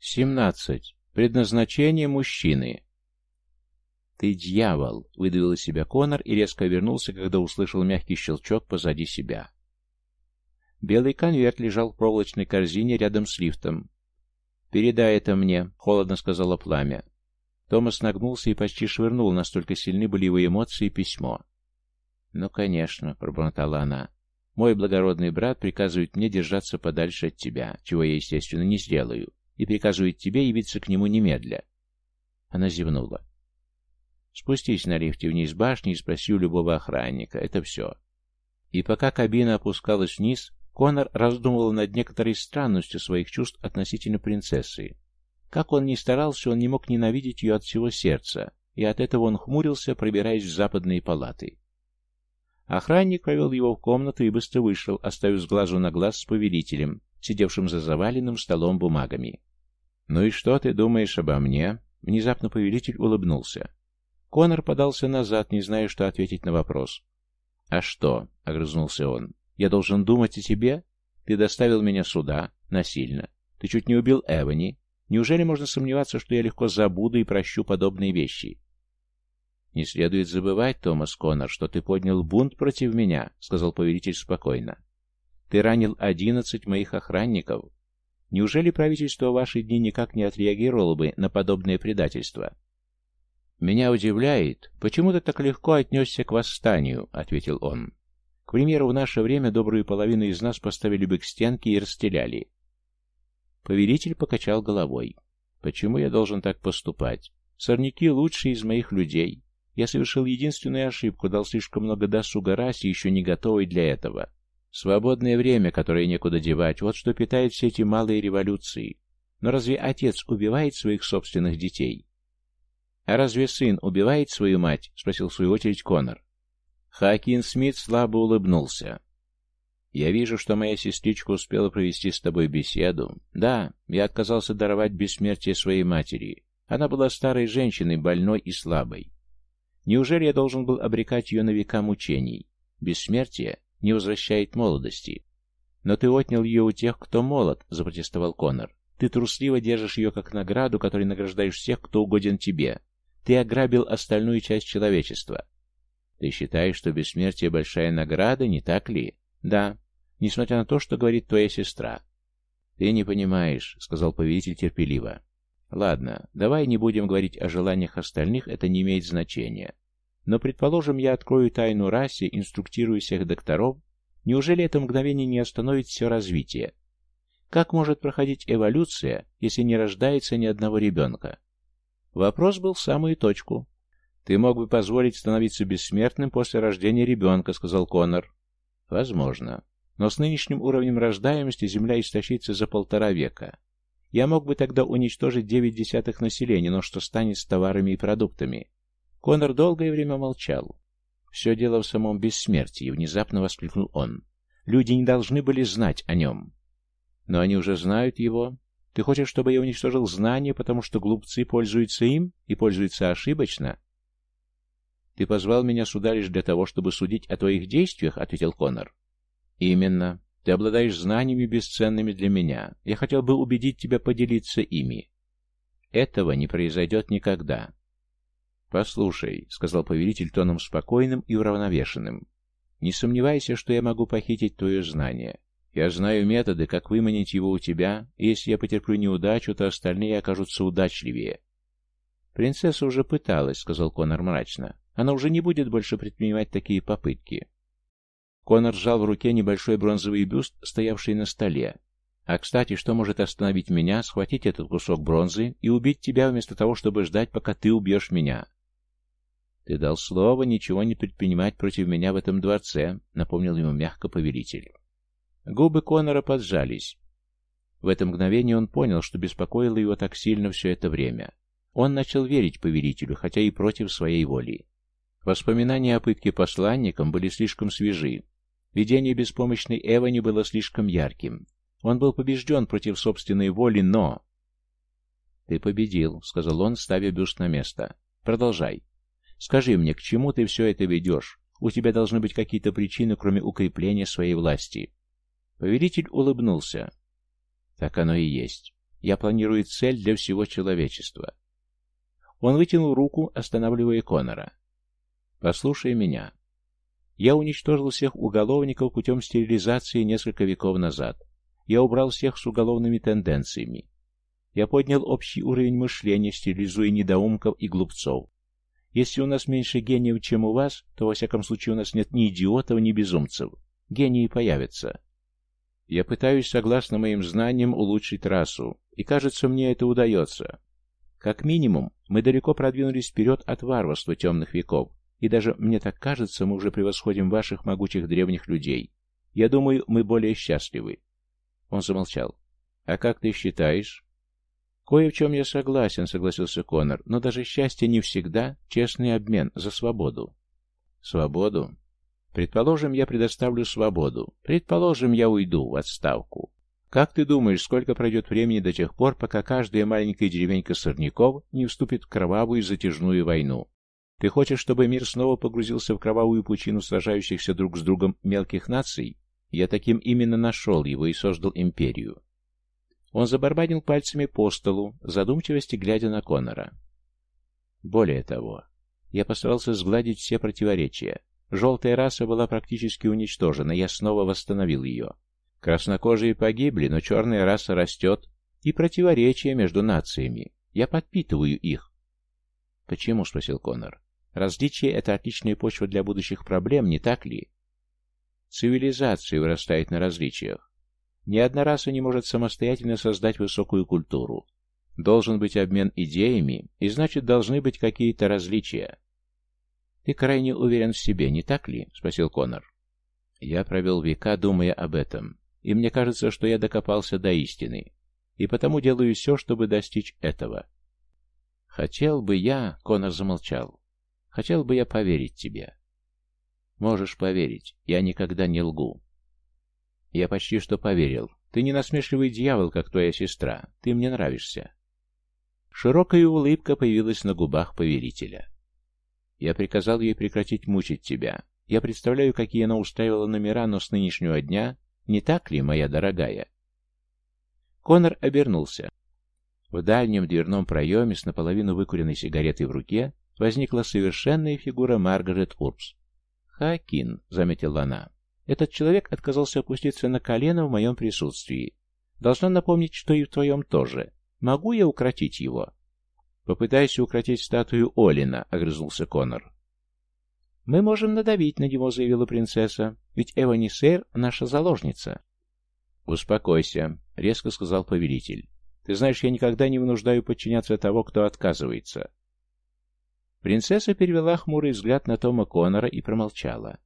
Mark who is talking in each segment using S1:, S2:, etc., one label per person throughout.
S1: 17. Предназначение мужчины. «Ты дьявол!» — выдавил из себя Конор и резко вернулся, когда услышал мягкий щелчок позади себя. Белый конверт лежал в проволочной корзине рядом с лифтом. «Передай это мне», — холодно сказала пламя. Томас нагнулся и почти швырнул, настолько сильны были его эмоции и письмо. «Ну, конечно», — пробормотала она. «Мой благородный брат приказывает мне держаться подальше от тебя, чего я, естественно, не сделаю, и приказывает тебе явиться к нему немедля». Она зевнула. «Спустись на лифте вниз башни и спроси у любого охранника. Это все». И пока кабина опускалась вниз, Конор раздумывал над некоторой странностью своих чувств относительно принцессы. Как он ни старался, он не мог ненавидеть ее от всего сердца, и от этого он хмурился, пробираясь в западные палаты. Охранник провел его в комнату и быстро вышел, оставив с глазу на глаз с повелителем, сидевшим за заваленным столом бумагами. «Ну и что ты думаешь обо мне?» Внезапно повелитель улыбнулся. Конор подался назад, не зная, что ответить на вопрос. «А что?» — огрызнулся он. «Я должен думать о тебе? Ты доставил меня сюда, насильно. Ты чуть не убил Эвани. Неужели можно сомневаться, что я легко забуду и прощу подобные вещи? «Не следует забывать, Томас Коннор, что ты поднял бунт против меня», — сказал повелитель спокойно. «Ты ранил одиннадцать моих охранников. Неужели правительство в ваши дни никак не отреагировало бы на подобное предательство?» «Меня удивляет, почему ты так легко отнесся к восстанию», — ответил он. «К примеру, в наше время добрую половину из нас поставили бы к стенке и расстреляли. Повелитель покачал головой. «Почему я должен так поступать? Сорняки лучшие из моих людей. Я совершил единственную ошибку, дал слишком много досуга расе, еще не готовой для этого. Свободное время, которое некуда девать, вот что питает все эти малые революции. Но разве отец убивает своих собственных детей? А разве сын убивает свою мать? Спросил в свою очередь Конор. Хакин Смит слабо улыбнулся. Я вижу, что моя сестричка успела провести с тобой беседу. Да, я отказался даровать бессмертие своей матери. Она была старой женщиной, больной и слабой. Неужели я должен был обрекать ее на века мучений? Бессмертие не возвращает молодости. Но ты отнял ее у тех, кто молод, запротестовал Конор. Ты трусливо держишь ее как награду, которой награждаешь всех, кто угоден тебе. Ты ограбил остальную часть человечества. Ты считаешь, что бессмертие большая награда, не так ли? Да, несмотря на то, что говорит твоя сестра. Ты не понимаешь, сказал повелитель терпеливо. Ладно, давай не будем говорить о желаниях остальных, это не имеет значения. Но, предположим, я открою тайну расе, инструктирую всех докторов, неужели это мгновение не остановит все развитие? Как может проходить эволюция, если не рождается ни одного ребенка? Вопрос был в самую точку. «Ты мог бы позволить становиться бессмертным после рождения ребенка», — сказал Коннор. Возможно. Но с нынешним уровнем рождаемости Земля истощится за полтора века. Я мог бы тогда уничтожить девять десятых населения, но что станет с товарами и продуктами? Конор долгое время молчал. Все дело в самом бессмертии, внезапно воскликнул он. Люди не должны были знать о нем. Но они уже знают его. Ты хочешь, чтобы я уничтожил знание, потому что глупцы пользуются им и пользуются ошибочно? «Ты позвал меня сюда лишь для того, чтобы судить о твоих действиях?» — ответил Конор. «Именно. Ты обладаешь знаниями бесценными для меня. Я хотел бы убедить тебя поделиться ими. Этого не произойдет никогда». «Послушай», — сказал повелитель тоном спокойным и уравновешенным, — «не сомневайся, что я могу похитить твое знание. Я знаю методы, как выманить его у тебя, и если я потерплю неудачу, то остальные окажутся удачливее». «Принцесса уже пыталась», — сказал Конор мрачно. Она уже не будет больше предпринимать такие попытки. Конор сжал в руке небольшой бронзовый бюст, стоявший на столе. А, кстати, что может остановить меня, схватить этот кусок бронзы и убить тебя вместо того, чтобы ждать, пока ты убьешь меня? Ты дал слово ничего не предпринимать против меня в этом дворце, напомнил ему мягко повелитель. Губы Конора поджались. В это мгновение он понял, что беспокоило его так сильно все это время. Он начал верить повелителю, хотя и против своей воли. Воспоминания о пытке посланником были слишком свежи. Видение беспомощной Эвани было слишком ярким. Он был побежден против собственной воли, но... «Ты победил», — сказал он, ставя бюст на место. «Продолжай. Скажи мне, к чему ты все это ведешь? У тебя должны быть какие-то причины, кроме укрепления своей власти». Повелитель улыбнулся. «Так оно и есть. Я планирую цель для всего человечества. Он вытянул руку, останавливая Конора. «Послушай меня. Я уничтожил всех уголовников путем стерилизации несколько веков назад. Я убрал всех с уголовными тенденциями. Я поднял общий уровень мышления, стерилизуя недоумков и глупцов. Если у нас меньше гениев, чем у вас, то, во всяком случае, у нас нет ни идиотов, ни безумцев. Гении появятся. Я пытаюсь, согласно моим знаниям, улучшить расу, и, кажется, мне это удается. Как минимум, мы далеко продвинулись вперед от варварства темных веков, и даже, мне так кажется, мы уже превосходим ваших могучих древних людей. Я думаю, мы более счастливы. Он замолчал. «А как ты считаешь?» «Кое в чем я согласен», — согласился Конор, «но даже счастье не всегда честный обмен за свободу». «Свободу? Предположим, я предоставлю свободу. Предположим, я уйду в отставку. Как ты думаешь, сколько пройдет времени до тех пор, пока каждая маленькая деревенька сорняков не вступит в кровавую затяжную войну? Ты хочешь, чтобы мир снова погрузился в кровавую пучину сражающихся друг с другом мелких наций? Я таким именно нашел его и создал империю. Он забарбанил пальцами по столу, задумчивости глядя на Конора. Более того, я постарался сгладить все противоречия. Желтая раса была практически уничтожена, я снова восстановил ее. Краснокожие погибли, но черная раса растет, и противоречия между нациями. Я подпитываю их. «Почему?» — спросил Коннор. «Различие — это отличная почва для будущих проблем, не так ли?» Цивилизация вырастает на различиях. Ни одна раса не может самостоятельно создать высокую культуру. Должен быть обмен идеями, и значит, должны быть какие-то различия. «Ты крайне уверен в себе, не так ли?» — спросил Конор. «Я провел века, думая об этом, и мне кажется, что я докопался до истины, и потому делаю все, чтобы достичь этого». «Хотел бы я...» — Конор замолчал. «Хотел бы я поверить тебе». «Можешь поверить, я никогда не лгу». «Я почти что поверил. Ты не насмешливый дьявол, как твоя сестра. Ты мне нравишься». Широкая улыбка появилась на губах поверителя. Я приказал ей прекратить мучить тебя. Я представляю, какие она устраивала номера, но с нынешнего дня... Не так ли, моя дорогая?» Конор обернулся. В дальнем дверном проеме с наполовину выкуренной сигаретой в руке возникла совершенная фигура Маргарет Урбс. «Хакин», — заметила она, — «этот человек отказался опуститься на колено в моем присутствии. Должна напомнить, что и в твоем тоже. Могу я укротить его?» «Попытайся укротить статую Олина», — огрызнулся Конор. «Мы можем надавить на него», — заявила принцесса, — «ведь Эвани Сейр — наша заложница». «Успокойся», — резко сказал повелитель. «Ты знаешь, я никогда не вынуждаю подчиняться того, кто отказывается». Принцесса перевела хмурый взгляд на Тома Конора и промолчала.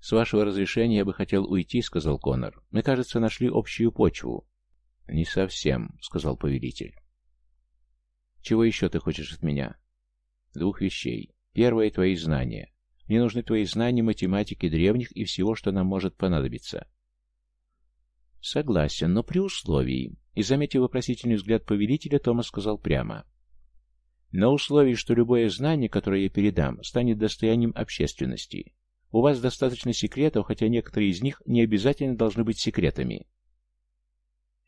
S1: «С вашего разрешения я бы хотел уйти», — сказал Конор. «Мы, кажется, нашли общую почву». «Не совсем», — сказал повелитель. Чего еще ты хочешь от меня? Двух вещей. Первое — твои знания. Мне нужны твои знания математики древних и всего, что нам может понадобиться. Согласен, но при условии. И, заметив вопросительный взгляд повелителя, Томас сказал прямо. На условии, что любое знание, которое я передам, станет достоянием общественности. У вас достаточно секретов, хотя некоторые из них не обязательно должны быть секретами.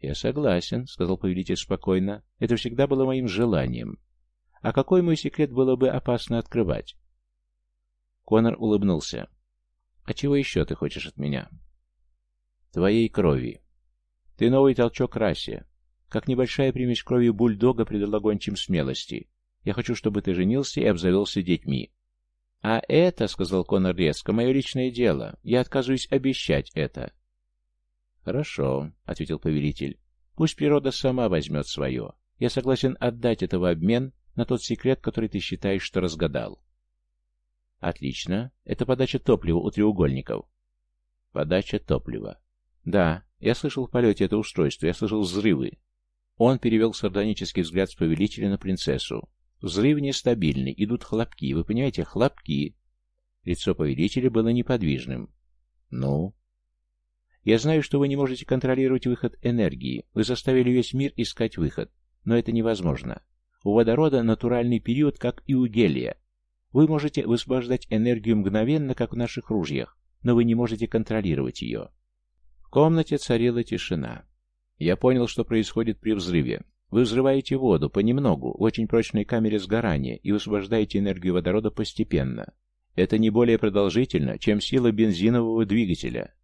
S1: «Я согласен», — сказал повелитель спокойно. «Это всегда было моим желанием. А какой мой секрет было бы опасно открывать?» Конор улыбнулся. «А чего еще ты хочешь от меня?» «Твоей крови. Ты новый толчок расе. Как небольшая примесь крови бульдога придала гончим смелости. Я хочу, чтобы ты женился и обзавелся детьми». «А это, — сказал Конор резко, — мое личное дело. Я отказываюсь обещать это. «Хорошо», — ответил повелитель. «Пусть природа сама возьмет свое. Я согласен отдать этого обмен на тот секрет, который ты считаешь, что разгадал». «Отлично. Это подача топлива у треугольников». «Подача топлива». «Да, я слышал в полете это устройство, я слышал взрывы». Он перевел сардонический взгляд с повелителя на принцессу. «Взрыв нестабильный, идут хлопки, вы понимаете, хлопки». Лицо повелителя было неподвижным. «Ну?» Я знаю, что вы не можете контролировать выход энергии. Вы заставили весь мир искать выход. Но это невозможно. У водорода натуральный период, как и у гелия. Вы можете высвобождать энергию мгновенно, как в наших ружьях, но вы не можете контролировать ее. В комнате царила тишина. Я понял, что происходит при взрыве. Вы взрываете воду понемногу, в очень прочной камере сгорания, и высвобождаете энергию водорода постепенно. Это не более продолжительно, чем сила бензинового двигателя.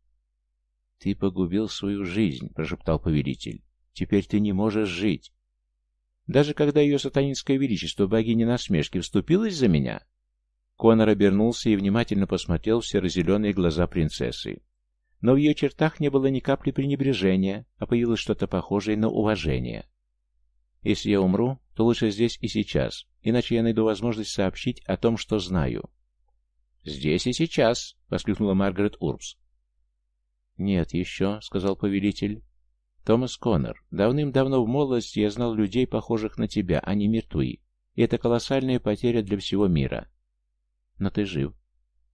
S1: «Ты погубил свою жизнь», — прошептал повелитель. «Теперь ты не можешь жить». Даже когда ее сатанинское величество богини насмешки вступилось за меня, Конор обернулся и внимательно посмотрел в серо-зеленые глаза принцессы. Но в ее чертах не было ни капли пренебрежения, а появилось что-то похожее на уважение. Если я умру, то лучше здесь и сейчас, иначе я найду возможность сообщить о том, что знаю. «Здесь и сейчас!» — воскликнула Маргарет Урбс. «Нет еще», — сказал повелитель. «Томас Коннор, давным-давно в молодости я знал людей, похожих на тебя, они мертвы, и это колоссальная потеря для всего мира. Но ты жив.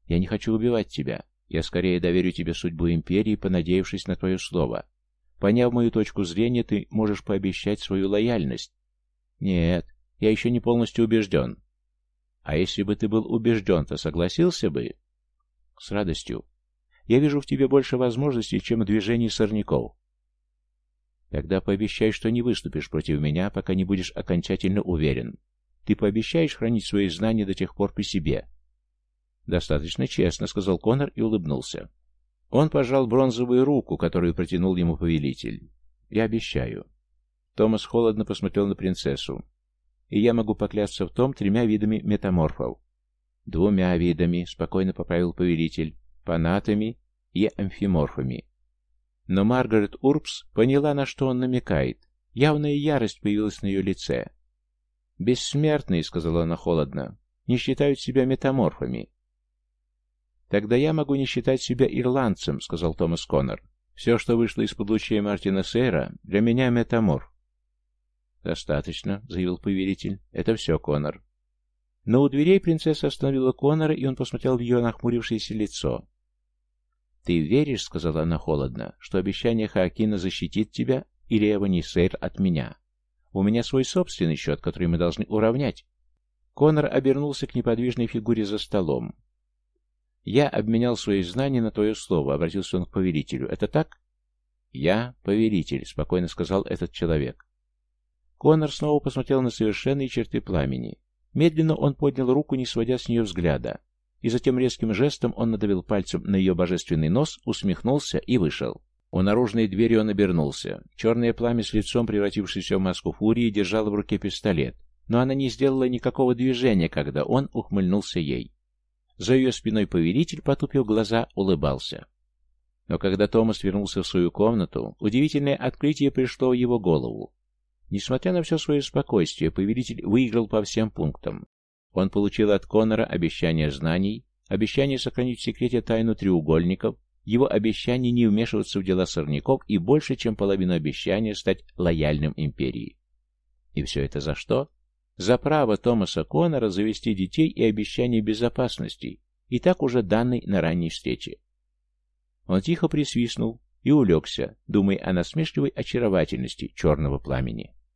S1: Я не хочу убивать тебя. Я скорее доверю тебе судьбу империи, понадеявшись на твое слово. Поняв мою точку зрения, ты можешь пообещать свою лояльность. Нет, я еще не полностью убежден. А если бы ты был убежден, то согласился бы? С радостью. Я вижу в тебе больше возможностей, чем в движении сорняков. Тогда пообещай, что не выступишь против меня, пока не будешь окончательно уверен. Ты пообещаешь хранить свои знания до тех пор при себе. Достаточно честно, сказал Конор и улыбнулся. Он пожал бронзовую руку, которую протянул ему повелитель. Я обещаю. Томас холодно посмотрел на принцессу. И я могу поклясться в том тремя видами метаморфов. Двумя видами, спокойно поправил повелитель, панатами и амфиморфами. Но Маргарет Урбс поняла, на что он намекает. Явная ярость появилась на ее лице. «Бессмертные», — сказала она холодно, — «не считают себя метаморфами. «Тогда я могу не считать себя ирландцем», — сказал Томас Коннор. «Все, что вышло из-под лучей Мартина Сейра, для меня метаморф». «Достаточно», — заявил повелитель. «Это все, Коннор». Но у дверей принцесса остановила Коннора, и он посмотрел в ее нахмурившееся лицо. «Ты веришь, — сказала она холодно, — что обещание Хаакина защитит тебя или Эванисейр от меня? У меня свой собственный счет, который мы должны уравнять». Коннор обернулся к неподвижной фигуре за столом. «Я обменял свои знания на твое слово», — обратился он к повелителю. «Это так?» «Я повелитель», — спокойно сказал этот человек. Конор снова посмотрел на совершенные черты пламени. Медленно он поднял руку, не сводя с нее взгляда, и затем резким жестом он надавил пальцем на ее божественный нос, усмехнулся и вышел. У наружной двери он обернулся. Черное пламя с лицом, превратившееся в маску фурии, держало в руке пистолет, но она не сделала никакого движения, когда он ухмыльнулся ей. За ее спиной повелитель, потупив глаза, улыбался. Но когда Томас вернулся в свою комнату, удивительное открытие пришло в его голову. Несмотря на все свое спокойствие, повелитель выиграл по всем пунктам. Он получил от Конора обещание знаний, обещание сохранить в секрете тайну треугольников, его обещание не вмешиваться в дела сорняков и больше, чем половину обещания стать лояльным империи. И все это за что? За право Томаса Коннора завести детей и обещание безопасности, и так уже данной на ранней встрече. Он тихо присвистнул и улегся, думая о насмешливой очаровательности черного пламени.